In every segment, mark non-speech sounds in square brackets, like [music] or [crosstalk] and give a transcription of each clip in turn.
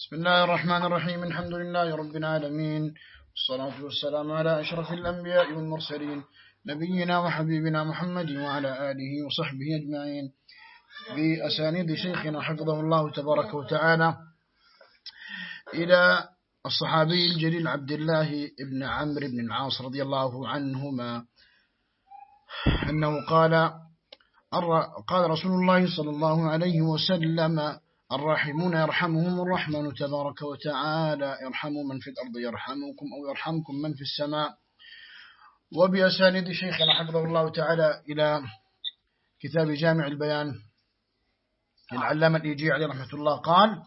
بسم الله الرحمن الرحيم الحمد لله رب العالمين والصلاة والسلام على أشرف الأنبياء والمرسلين نبينا وحبيبنا محمد وعلى آله وصحبه أجمعين. بأسانيد شيخنا حفظه الله تبارك وتعالى إلى الصحابي الجليل عبد الله بن عمرو بن العاص رضي الله عنهما أنه قال قال رسول الله صلى الله عليه وسلم الراحمون يرحمهم الرحمن تبارك وتعالى. يرحموا من في الأرض يرحمكم أو يرحمكم من في السماء. وبأسانيد شيخنا حفظه الله تعالى إلى كتاب جامع البيان للعلامة الإيجي عليه رحمة الله. قال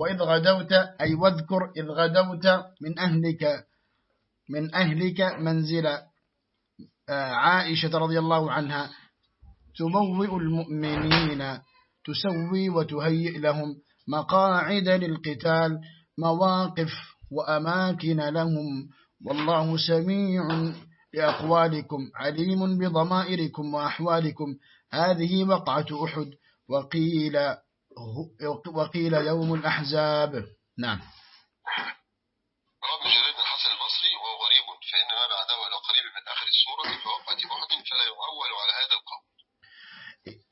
وإذ غدوت أي واذكر إذ غدوت من أهلك من أهلك منزل آه، عائشة رضي الله عنها تبوئ المؤمنين. تسوي وتهيئ لهم مقاعد للقتال مواقف وأماكن لهم. والله سميع لأقوالكم عليم بضمائركم وأحوالكم. هذه وقعة أحد. وقيل وقيل يوم الأحزاب. نعم. رب جريد الحسن البصري وهو غريب فإن ما بعده إلى قريب من آخر السورة فوقعة أحد فلا يعول على هذا القول.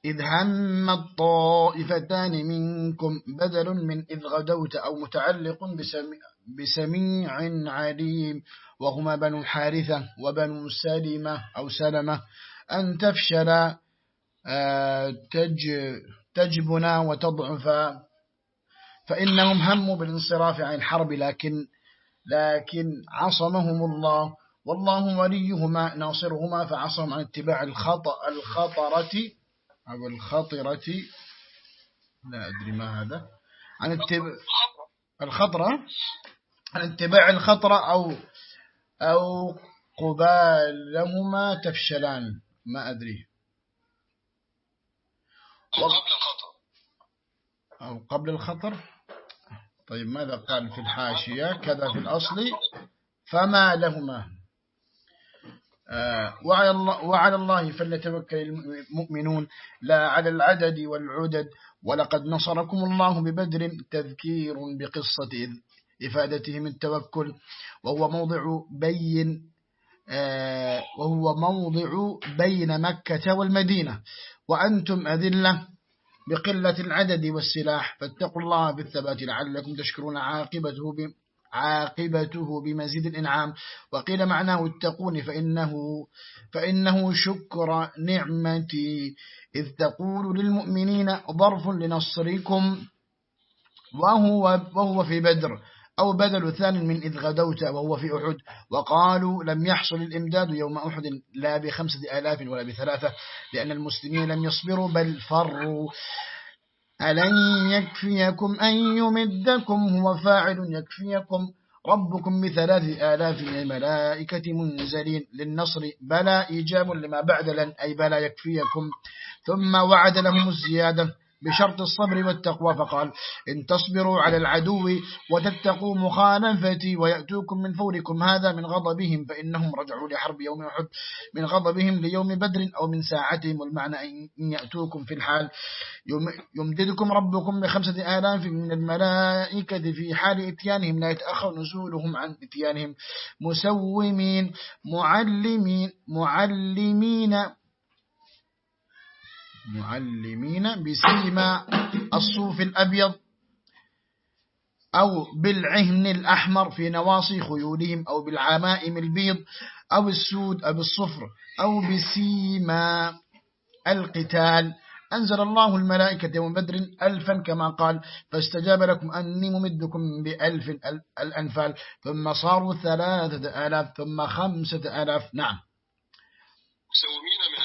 إذ هم الطائفتان منكم بدل من إذ غدوت أو متعلق بسميع عليم وهما بنو حارثة وبنو سلمة أو سلمة أن تفشل آه، تج تجبنا وتضعف فإنهم هموا بالانصراف عن الحرب لكن لكن عصمهم الله والله وليهما ناصرهما فعصم عن اتباع الخطأ الخطرة أو الخطرة لا أدري ما هذا. عن اتباع الخطرة. عن اتباع الخطرة أو أو قبالهما تفشلان. ما أدري. أو قبل الخطر. أو قبل الخطر؟ طيب ماذا قال في الحاشية؟ كذا في الأصل. فما لهما؟ وعلى الله, وعلى الله فليتوكل المؤمنون. لا على العدد والعدد ولقد نصركم الله ببدر تذكير بقصة إفادتهم التوكل وهو موضع بين آه، وهو موضع بين مكة والمدينة. وأنتم أذلة بقلة العدد والسلاح فاتقوا الله بالثبات لعلكم تشكرون عاقبته عاقبته بمزيد الإنعام. وقيل معناه اتقون فإنه, فإنه شكر نعمتي. إذ تقول للمؤمنين ظرف لنصركم وهو, وهو في بدر أو بدل ثاني من إذ غدوت وهو في أحد. وقالوا لم يحصل الإمداد يوم أحد لا بخمسة آلاف ولا بثلاثة لأن المسلمين لم يصبروا بل فروا. ألن يكفيكم أن يمدكم هو فاعل يكفيكم ربكم بثلاث آلاف من الملائكة منزلين للنصر بلا إيجاب لما بعد لن أي بلا يكفيكم. ثم وعد لهم الزيادة بشرط الصبر والتقوى فقال إن تصبروا على العدو وتتقوا مخالفتي ويأتوكم من فوركم هذا من غضبهم فإنهم رجعوا لحرب يوم أحد من غضبهم ليوم بدر أو من ساعتهم والمعنى إن يأتوكم في الحال. يمددكم ربكم بخمسة آلاف من الملائكة في حال إتيانهم لا يتأخر نزولهم عن إتيانهم. مسومين معلمين معلمين معلمين بسيما الصوف الأبيض أو بالعهن الأحمر في نواصي خيولهم أو بالعمائم البيض أو السود أو الصفر أو بسيما القتال. أنزل الله الملائكة يوم بدر ألفا كما قال فاستجاب لكم أني ممدكم بألف الأنفال. ثم صاروا ثلاثة آلاف ثم خمسة آلاف. نعم. مسومين من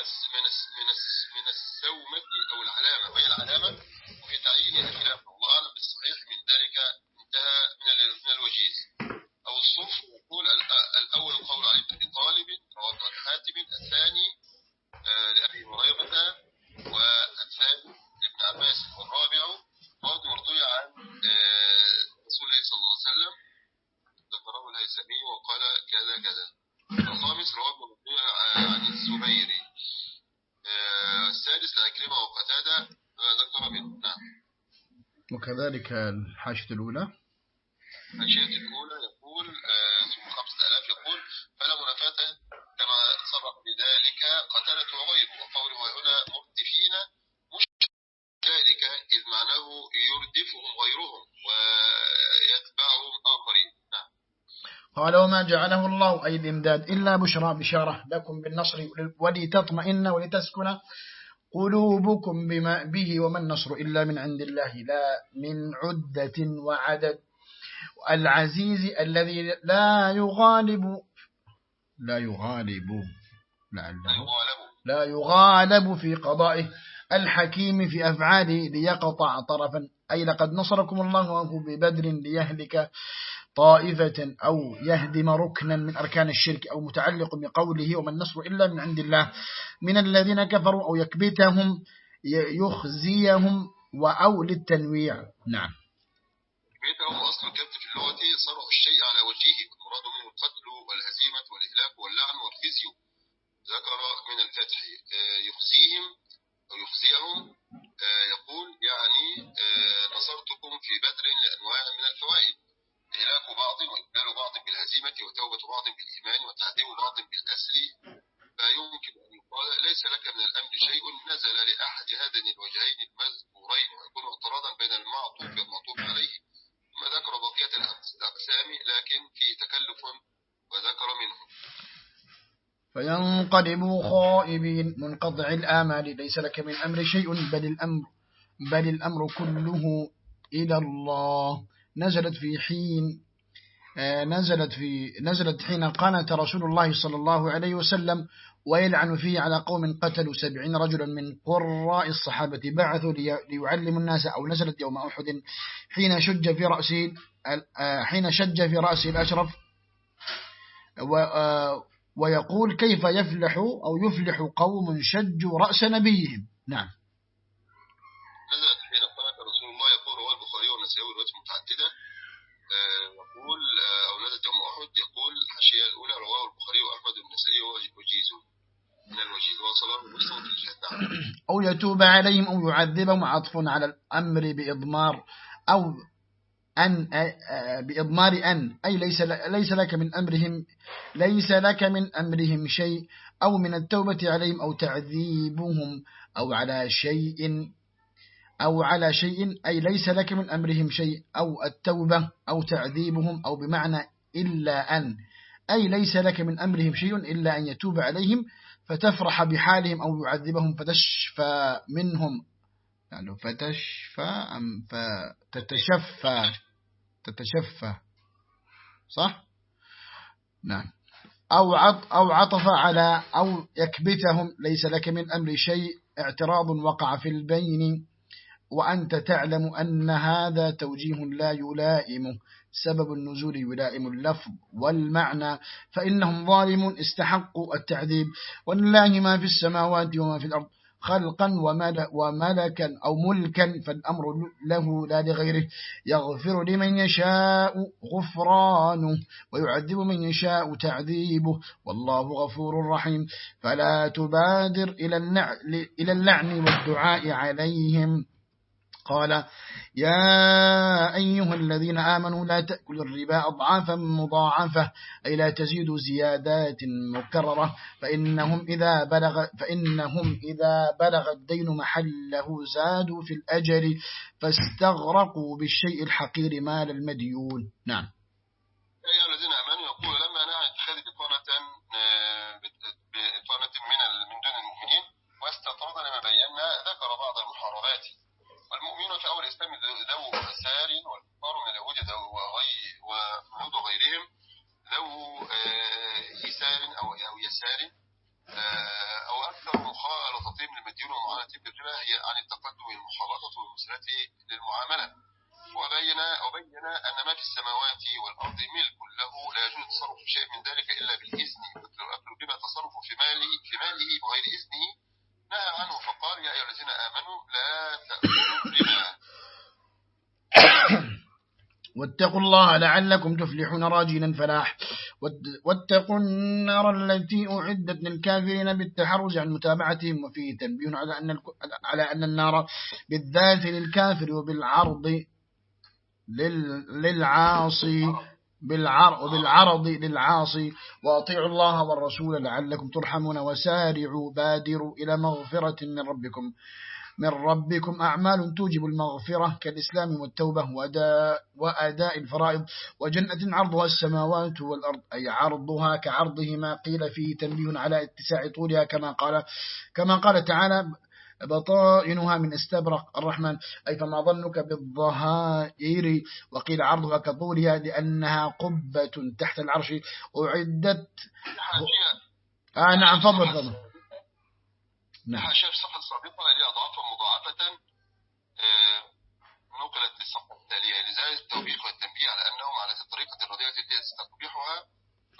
وهي العلامة وفي تعيين الخلاف. الله أعلم بالصحيح من ذلك انتهى من من الوجيز. أو الصف يقول الأول القول عن ابن طالب عن حاتم الثاني آه، لأبي هريرة والثاني لابن عباس والرابع برضه مرضي عن آه، رسول الله صلى الله عليه وسلم. ذكره الهيثمي وقال كذا كذا. الخامس رواه آه، عن الزبيري السادس لأكرمة وقتادة آه، دكتور منه نعم. وكذلك الحاشية الأولى. الحاشية الأولى قال وما جعله الله أي الإمداد إلا بشرى بشارة. لكم بالنصر ولتطمئن ولتسكن قلوبكم بما به وما النصر إلا من عند الله لا من عدة وعدد. العزيز الذي لا يغالب لا يغالب لعله. لا يغالب في قضائه. الحكيم في أفعاله ليقطع طرفا. أي لقد نصركم الله ببدر ليهلك. طائفة أو يهدم ركنا من أركان الشرك أو متعلق بقوله وما النصر إلا من عند الله. من الذين كفروا أو يكبتهم يخزيهم أو للتنويع. نعم. يكبتهم أصل الكبت في اللغة صرع الشيء على وجهه. المراد منه القتل والهزيمة والإهلاك واللعن والخزي. ذكر من الفتح آه، يخزيهم أو يخزيهم آه، يقول يعني آه، نصرتكم في بدر لأنواع من الفوائد. إهلاك بعض وإقبال بعض بالهزيمة وتوبة بعض بالإيمان وتعذيب بعض بالأسل فيمكن أن يقال ليس لك من الأمر شيء نزل لأحد هذين الوجهين المذكورين ويكون اعتراضا بين المعطوف والمعطوف عليه. ثم ذكر بقية الأقسام لكن في تكلف وذكر منه فينقلبوا خائبين. منقطع الآمال. ليس لك من أمر شيء بل الأمر بل الأمر كله إلى الله. نزلت في حين آه، نزلت في نزلت حين قانت رسول الله صلى الله عليه وسلم ويلعن فيه على قوم قتلوا سبعين رجلا من قراء الصحابة بعثوا ليعلموا الناس أو نزلت يوم أحد حين شج في رأسه آه، حين شج في رأسه الأشرف آه، ويقول كيف يفلح أو يفلح قوم شجوا رأس نبيهم؟ نعم يقول آه، أو نزلت يوم أحد يقول الحاشية الأولى رواه البخاري وأحمد والنسائي وجيز من الوجيز وصله بالصوت الجهد [clears throat] أو يتوب عليهم أو يعذبهم عطف على الأمر بإضمار أو أن بإضمار أن. أي ليس ليس لك من أمرهم ليس لك من أمرهم شيء. أو من التوبة عليهم أو تعذيبهم أو على شيء. أو على شيء. أي ليس لك من أمرهم شيء. أو التوبة أو تعذيبهم أو بمعنى إلا أن أي ليس لك من أمرهم شيء إلا أن يتوب عليهم فتفرح بحالهم أو يعذبهم فتشفى منهم. يعني فتشفى أم فتتشفى تتشفى. صح؟ نعم. أو عط أو عطف على أو يكبتهم ليس لك من أمر شيء اعتراض وقع في البين. وأنت تعلم أن هذا توجيه لا يلائم سبب النزول يلائم اللفظ والمعنى فإنهم ظالم استحقوا التعذيب. ولله ما في السماوات وما في الأرض خلقا وملكا أو ملكا فالأمر له لا لغيره. يغفر لمن يشاء غفرانه ويعذب من يشاء تعذيبه. والله غفور رحيم. فلا تبادر إلى اللعن والدعاء عليهم. قال يا أيها الذين آمنوا لا تأكلوا الربا أضعافا مضاعفة أي لا تزيدوا زيادات مكررة فإنهم إذا بلغ, فإنهم إذا بلغ الدين محله زادوا في الأجر فاستغرقوا بالشيء الحقير مال المديون. نعم. أيها الذين آمنوا يقول لما نعى اتخاذ بطانة آه، بطانة من من دون المؤمنين واستطرد لما بينا ذكر بعض المحاربات والمؤمنون في أول الإسلام ذو أسار والكفار من اليهود ذو وغيرهم ذو يسار آه، أو أو يسار آه، أو أكثر مخالطة للمدين ومعاملة بالربا هي عن التقدم المخالطة والمسلة للمعاملة. وبين وبين أن ما في السماوات والأرض ملك له لا يجوز تصرف شيء من ذلك إلا بالإذن. مثل بما تصرف في ماله في ماله بغير إذنه. نهى عنه فقال يا أيها الذين آمنوا لا تأكلوا الربا. واتقوا الله لعلكم تفلحون راجلا فلاح. واتقوا النار التي أعدت للكافرين بالتحرز عن متابعتهم وفيه تنبيه على أن على أن النار بالذات للكافر وبالعرض للعاصي بالعرض للعاصي. وأطيعوا الله والرسول لعلكم ترحمون. وسارعوا بادروا إلى مغفرة من ربكم. من ربكم أعمال توجب المغفرة كالإسلام والتوبة وأداء, وأداء الفرائض. وجنة عرضها السماوات والأرض أي عرضها كعرضهما قيل فيه تنبيه على اتساع طولها كما قال كما قال تعالى بطائنها من استبرق الرحمن. أي فما ظنك بالظهائر؟ وقيل عرضها كطولها لأنها قبة تحت العرش أعدت آه نعم فضل فضل نعم. في الصفحة السابقة هذه أضعافا مضاعفة آه، نقلت للصفحة التالية. لذلك التوبيخ والتنبيه على أنه على الطريقة الرديئة التي ستقبحها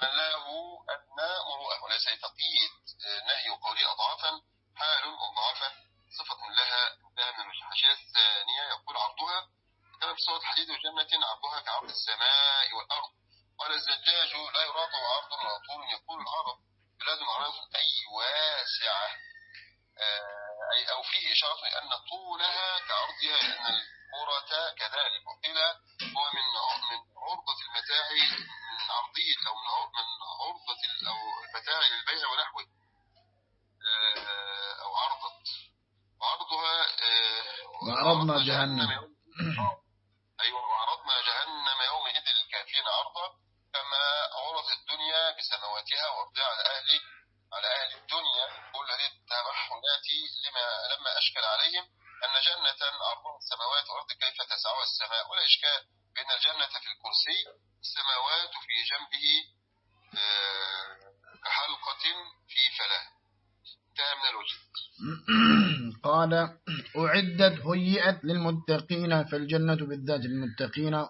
من له أدنى مروءة وليس تقييد آه، نهي وقوله أضعافا حال مضاعفة. صفة لها انتهى من الحاشية الثانية يقول عرضها. كما في صورة حديد وجنة عرضها كعرض السماء والأرض. قال الزجاج لا يراد عرض ولا طول يقول العرب بلاد عرض أي واسعة. أي أو فيه إشارة أن طولها كعرضها لأن الكرة كذلك. وقيل هو من من عرضة المتاع من عرضية أو من عرضة أو المتاع للبيع ونحوه. آه، أو عرضة وعرضها آه، وعرضنا جهنم أيوة وعرضنا جهنم يومئذ الكافرين عرضا كما عرض الدنيا بسماواتها وأرضها على أهل على أهل الدنيا كل هذه التبحلات لما أشكل عليهم أن جنة أرضها السماوات والأرض كيف تسعها السماء. ولا إشكال بأن الجنة في الكرسي السماوات في جنبه آه، كحلقة في فلاة. انتهى من الوجه. [coughs] قال أعدت هيئت للمتقين فالجنة بالذات للمتقين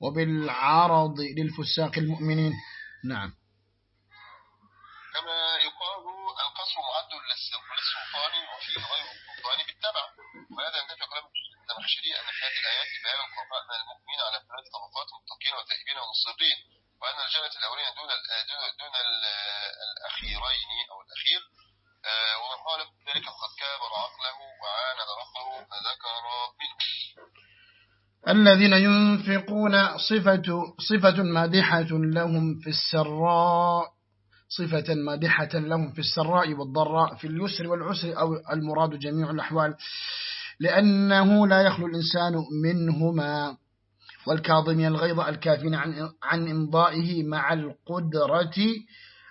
وبالعرض للفساق المؤمنين. نعم كما يقال القصر معد للسلطان وفي غير السلطان بالتبع وهذا ينتفع كلام الزمخشري أن في هذه الآيات بيان القضاء من المؤمنين على ثلاث طبقات المتقين والمصرين وأن الجنة الأولين دون دون الأخيرين أو الأخير. آه، ومن قال ذلك فقد كابر عقله وعاند ربه فذكر منه. الذين ينفقون صفة, صفة مادحة لهم في السراء صفة مادحة لهم في السراء والضراء في اليسر والعسر أو المراد جميع الأحوال لأنه لا يخلو الإنسان منهما. والكاظمين الغيظ الكافين عن, عن إمضائه مع القدرة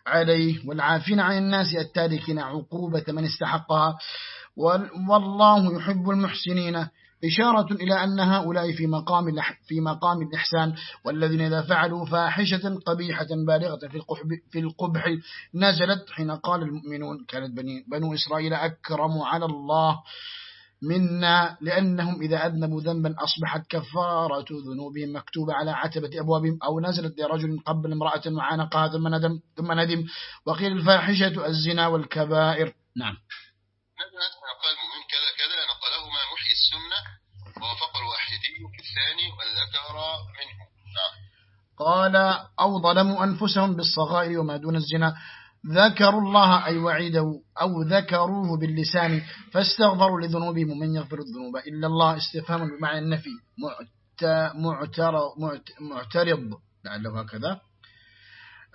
عليه والعافين عن الناس التاركين عقوبة من استحقها. والله يحب المحسنين. إشارة إلى أن هؤلاء في مقام في مقام الإحسان والذين إذا فعلوا فاحشة قبيحة بالغة في القبح في القبح نزلت حين قال المؤمنون كانت بنو إسرائيل أكرم على الله. منا لأنهم إذا أذنبوا ذنبا أصبحت كفارة ذنوبهم مكتوبة على عتبة أبوابهم أو نزلت لرجل قبل امرأة وعانقها ثم ندم, ثم ندم. وقيل الفاحشة الزنا والكبائر. نعم. قال المؤمن كذا كذا نقلهما محيي السنة ووافق الواحدي في الثاني والذكر منه. نعم. قال أو ظلموا أنفسهم بالصغائر وما دون الزنا. ذكروا الله أي وعيده أو ذكروه باللسان فاستغفروا لذنوبهم ومن يغفر الذنوب إلا الله استفهام بمعنى النفي معترض لعله هكذا.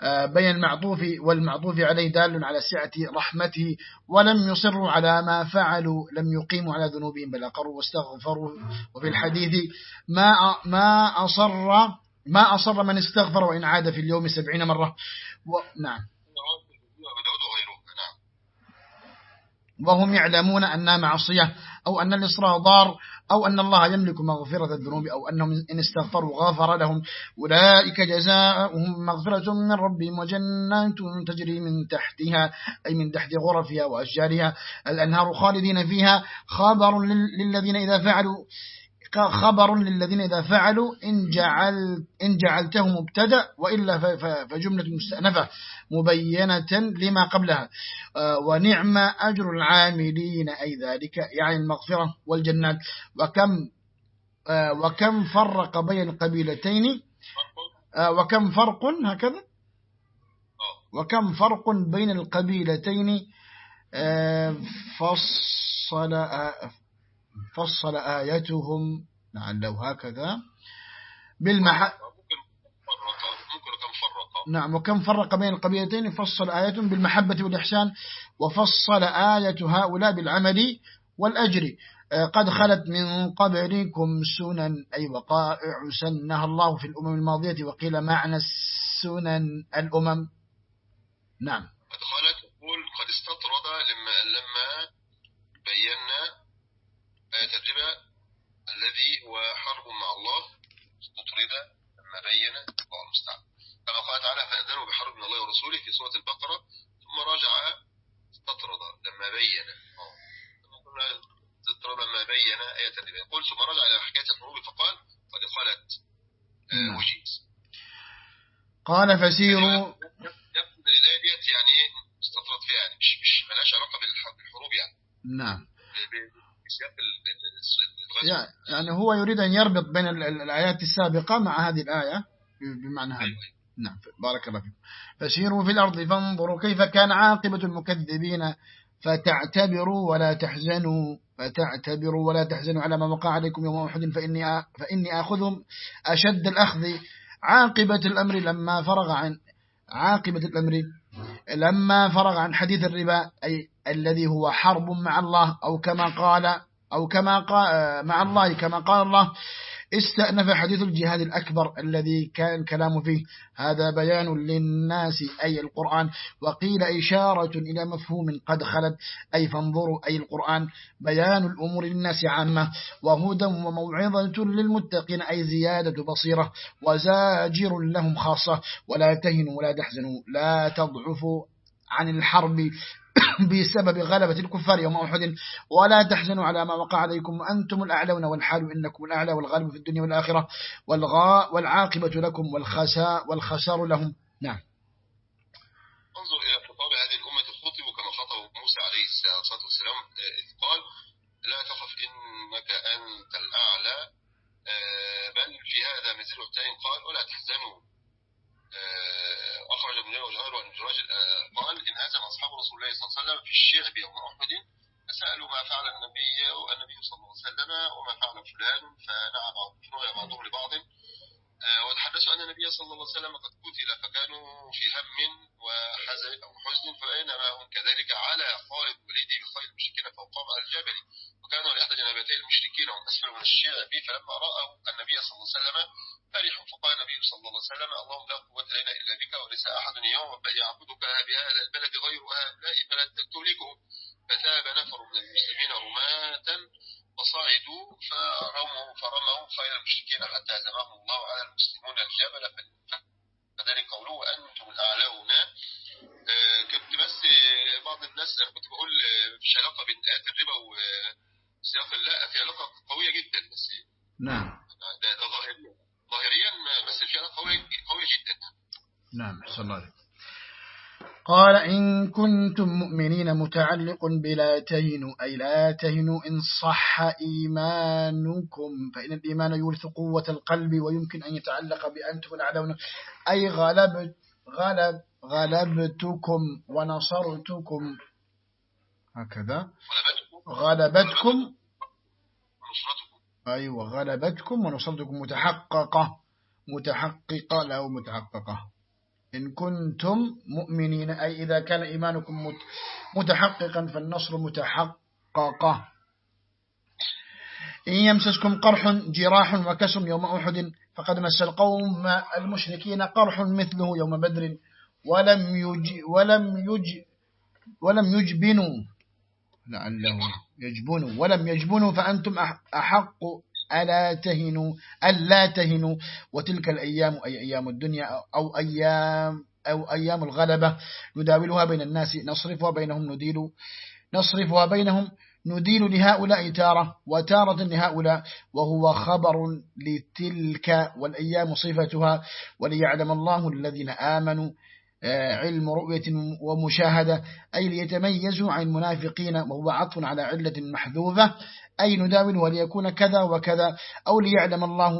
آه، بين المعطوف والمعطوف عليه دال على سعة رحمته ولم يصروا على ما فعلوا لم يقيموا على ذنوبهم بل أقروا واستغفروا وفي الحديث ما ما أصر ما أصر من استغفر وإن عاد في اليوم سبعين مرة. و... نعم. وهم يعلمون أنها معصية أو أن الإصرار ضار أو أن الله يملك مغفرة الذنوب أو أنهم إن استغفروا غفر لهم. أولئك جزاؤهم مغفرة من ربهم وجنات تجري من تحتها أي من تحت غرفها وأشجارها. الأنهار خالدين فيها. خبر للذين إذا فعلوا خبر للذين إذا فعلوا إن, جعل إن جعلته مبتدأ وإلا فجملة مستأنفة مبينة لما قبلها. آه، ونعم أجر العاملين أي ذلك يعني المغفرة والجنات. وكم آه، وكم فرق بين القبيلتين؟ آه، وكم فرق هكذا؟ وكم فرق بين القبيلتين؟ فصل فصل آيتهم لعله هكذا بالمح نعم وكم فرق بين القبيلتين؟ فصل آياتهم بالمحبة والإحسان وفصل آية هؤلاء بالعمل والأجر. آه، قد خلت من قبلكم سنن أي وقائع سنها الله في الأمم الماضية وقيل معنى السنن الأمم. نعم. قد خلت يقول قد استطرد لما, لما بينا الربا الذي هو حرب مع الله استطرد لما بين الله المستعان. كما قال تعالى فأذنوا بحرب من الله ورسوله في سورة البقرة. ثم رجع استطرد لما بين استطرد لما بين آية الربا يقول ثم رجع إلى حكاية الحروب فقال قد خلت نعم. وجيز قال فسيروا يبدو الآية ديت يعني استطرد فيها يعني مش مش مالهاش علاقة بالحروب يعني. نعم. يعني هو يريد أن يربط بين الآيات السابقة مع هذه الآية بمعنى هذا. أيوة. نعم بارك الله فيكم. فسيروا في الأرض فانظروا كيف كان عاقبة المكذبين. فتعتبروا ولا تحزنوا. فتعتبروا ولا تحزنوا على ما وقع عليكم يوم أحد. فإني, فإني أخذهم أشد الأخذ. عاقبة الأمر لما فرغ عن عاقبة الأمر لما فرغ عن حديث الربا. أي الذي هو حرب مع الله أو كما قال أو كما قال مع الله كما قال الله استأنف حديث الجهاد الأكبر الذي كان كلام فيه. هذا بيان للناس أي القرآن. وقيل إشارة إلى مفهوم قد خلت أي فانظروا أي القرآن. بيان الأمور للناس عامة. وهدى وموعظة للمتقين أي زيادة بصيرة. وزاجر لهم خاصة. ولا تهنوا ولا تحزنوا. لا تضعفوا عن الحرب. [coughs] بسبب غلبة الكفار يوم أحد. ولا تحزنوا على ما وقع عليكم وأنتم الأعلون والحال إنكم الأعلى والغالب في الدنيا والآخرة. والغاء والعاقبة لكم والخساء والخسار لهم. نعم. انظر إلى خطاب هذه الأمة الخطب كما خطب موسى عليه الصلاة والسلام إذ قال لا تخف إنك أنت الأعلى. آه، بل في هذا التين قال ولا تحزنوا. آه، أخرج ابن وجهار وابن جراج آه، قال إن هزم أصحاب رسول الله صلى الله عليه وسلم في الشعب يوم أحد فسألوا ما فعل النبي والنبي صلى الله عليه وسلم وما فعل فلان فنعم بعضهم لبعض. آه، وتحدثوا أن النبي صلى الله عليه وسلم قد قتل فكانوا في هم وحزن أو حزن فبينما هم كذلك على خالد وليدي بخير المشركين فوقام على الجبل وكانوا لأحد جنابتي المشركين وهم أسفل من الشعب. فلما رأوا النبي صلى الله عليه وسلم فرحوا فقال النبي صلى الله عليه وسلم اللهم لا قوة لنا إلا بك وليس أحد يوم يعبدك بهذا البلد غير هؤلاء فلا تهلكهم. فثاب نفر من المسلمين رماة فصعدوا فرموا فرموا خير المشركين حتى هزمهم الله على المسلمون الجبل. فذلك قوله أنتم الأعلون. آه، كنت بس بعض الناس أنا كنت بقول مفيش علاقة بين آيات الربا وسياق لا في علاقة قوية جدا بس نعم. ده, ظاهريا ظاهريا بس في علاقة قوية جدا. نعم أحسن الله عليك قال إن كنتم مؤمنين متعلق بلا تهنوا أي لا تهنوا إن صح إيمانكم فإن الإيمان يورث قوة القلب ويمكن أن يتعلق بأنتم الأعلون أي غلب غلب غلبتكم ونصرتكم. هكذا. غلبتكم أيوة غلبتكم ونصرتكم متحققة. متحققة لا متحققة. إن كنتم مؤمنين أي إذا كان إيمانكم متحققا فالنصر متحققة. إن يمسسكم قرح جراح وكسم يوم أحد فقد مس القوم المشركين قرح مثله يوم بدر ولم يج ولم يج ولم يجبنوا لعله يجبنوا ولم يجبنوا فأنتم أحق ألا تهنوا ألا تهنوا. وتلك الأيام أي أيام الدنيا أو أيام أو أيام الغلبة نداولها بين الناس نصرفها بينهم نديل نصرفها بينهم ندين لهؤلاء تارة وتارة لهؤلاء. وهو خبر لتلك والأيام صفتها وليعلم الله الذين آمنوا علم رؤية ومشاهدة أي ليتميزوا عن المنافقين وهو عطف على علة محذوفة أي نداول وليكون كذا وكذا أو ليعلم الله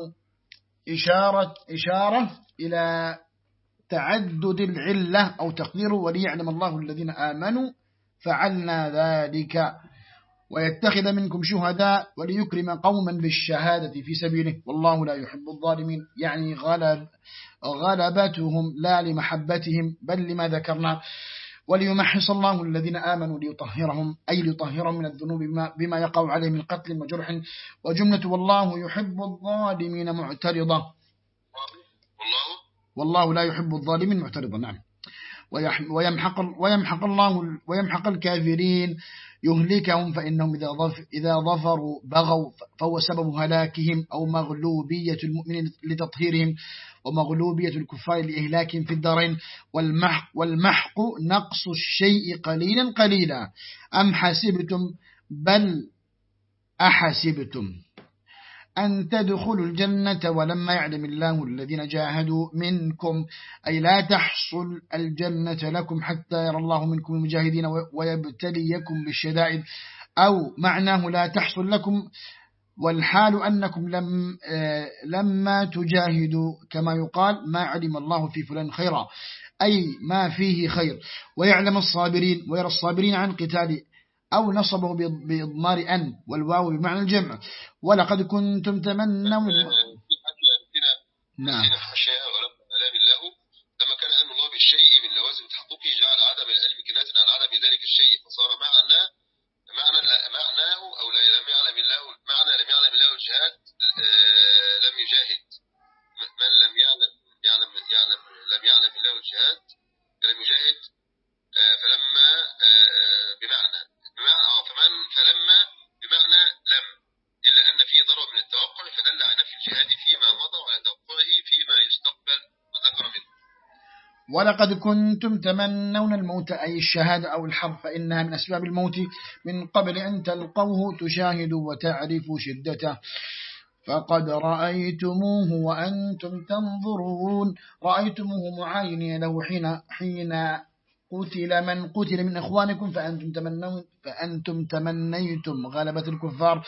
إشارة, إشارة إلى تعدد العلة أو تقديره وليعلم الله الذين آمنوا فعلنا ذلك. ويتخذ منكم شهداء وليكرم قوما بالشهادة في سبيله. والله لا يحب الظالمين. يعني غلب غلبتهم لا لمحبتهم بل لما ذكرنا. وليمحص الله الذين آمنوا ليطهرهم أي ليطهرهم من الذنوب بما, بما يقع عليه من قتل وجرح. وجملة والله يحب الظالمين معترضة. والله؟ لا يحب الظالمين معترضة نعم. ويمحق, ويمحق الله ويمحق الكافرين يهلكهم فإنهم إذا, إذا ظفروا بغوا فهو سبب هلاكهم أو مغلوبية المؤمنين لتطهيرهم ومغلوبية الكفار لإهلاكهم في الدارين والمحق, والمحق نقص الشيء قليلا قليلا. أم حسبتم؟ بل أحسبتم. أن تدخلوا الجنة ولما يعلم الله الذين جاهدوا منكم. أي لا تحصل الجنة لكم حتى يرى الله منكم المجاهدين ويبتليكم بالشدائد. أو معناه لا تحصل لكم والحال أنكم لم لما تجاهدوا كما يقال ما علم الله في فلان خيرا. أي ما فيه خير. ويعلم الصابرين ويرى الصابرين عن قتال أو نصبه بإضمار أن والواو بمعنى الجمع. ولقد كنتم تمنون. نعم. ولقد كنتم تمنون الموت أي الشهادة أو الحظ فإنها من أسباب الموت. من قبل أن تلقوه تشاهدوا وتعرفوا شدته. فقد رأيتموه وأنتم تنظرون. رأيتموه معاينين له حين, حين قتل من قتل من إخوانكم فأنتم, تمنون فأنتم تمنيتم غلبة الكفار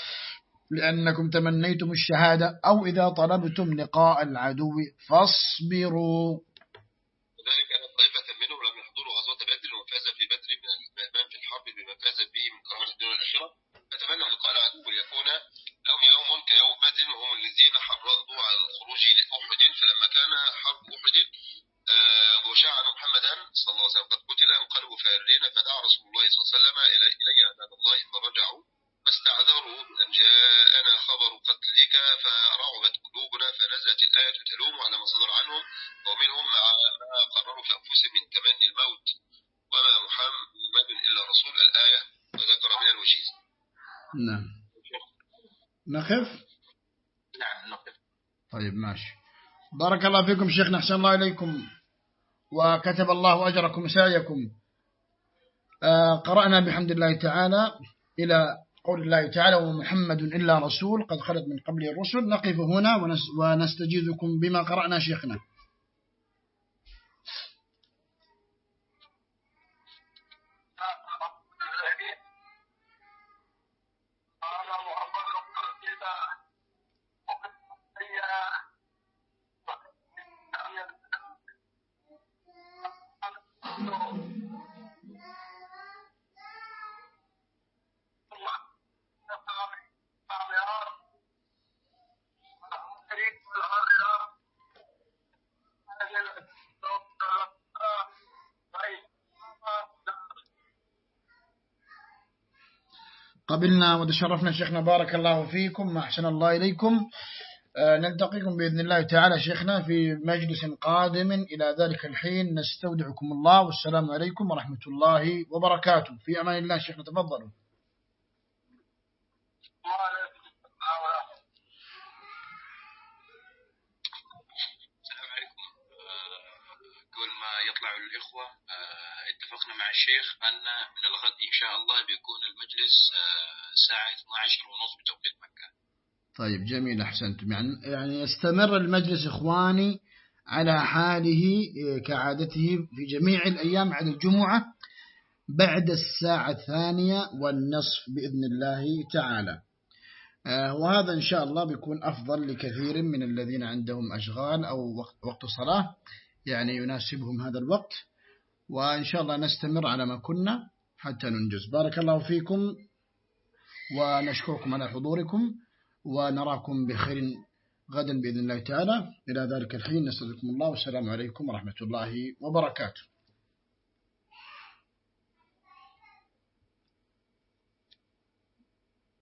لأنكم تمنيتم الشهادة أو إذا طلبتم لقاء العدو فاصبروا وذلك أن طائفة منهم لم يحضروا غزوة بدر وفاز في بدر من الإمام في الحرب بما فاز به من كرامة الدنيا الآخرة فتمنوا لقاء العدو ليكون لهم يوم كيوم بدر وهم الذين حرضوا على الخروج لأحد فلما كان حرب أحد وشاع أن محمدا صلى الله عليه وسلم قد قتل انقلبوا فارين فدعا رسول الله صلى الله عليه وسلم إلى إلي عباد الله فرجعوا فاستعذروا أن جاءنا خبر قتلك فرعبت قلوبنا فنزلت الآية تلوم على ما صدر عنهم ومنهم مع ما قرروا في أنفسهم من تمني الموت وما محمد إلا رسول الآية وذكر من الوشيز نعم نخف نعم نخف طيب ماشي بارك الله فيكم شيخنا أحسن الله إليكم. وكتب الله أجركم سعيكم. آه قرأنا بحمد الله تعالى إلى قول الله تعالى ومحمد إلا رسول قد خلت من قبل الرسل. نقف هنا ونستجيزكم بما قرأنا شيخنا. قبلنا وتشرفنا شيخنا بارك الله فيكم أحسن الله إليكم. نلتقيكم بإذن الله تعالى شيخنا في مجلس قادم. إلى ذلك الحين نستودعكم الله والسلام عليكم ورحمة الله وبركاته. في أمان الله شيخنا تفضلوا. الشيخ أن من الغد إن شاء الله بيكون المجلس الساعة 12 ونص بتوقيت مكة. طيب جميل أحسنتم. يعني يعني يستمر المجلس إخواني على حاله كعادته في جميع الأيام على الجمعة بعد الساعة الثانية والنصف بإذن الله تعالى. وهذا إن شاء الله بيكون أفضل لكثير من الذين عندهم أشغال أو وقت صلاة يعني يناسبهم هذا الوقت. وإن شاء الله نستمر على ما كنا حتى ننجز. بارك الله فيكم ونشكركم على حضوركم ونراكم بخير غدا بإذن الله تعالى. إلى ذلك الحين نستودعكم الله والسلام عليكم ورحمة الله وبركاته.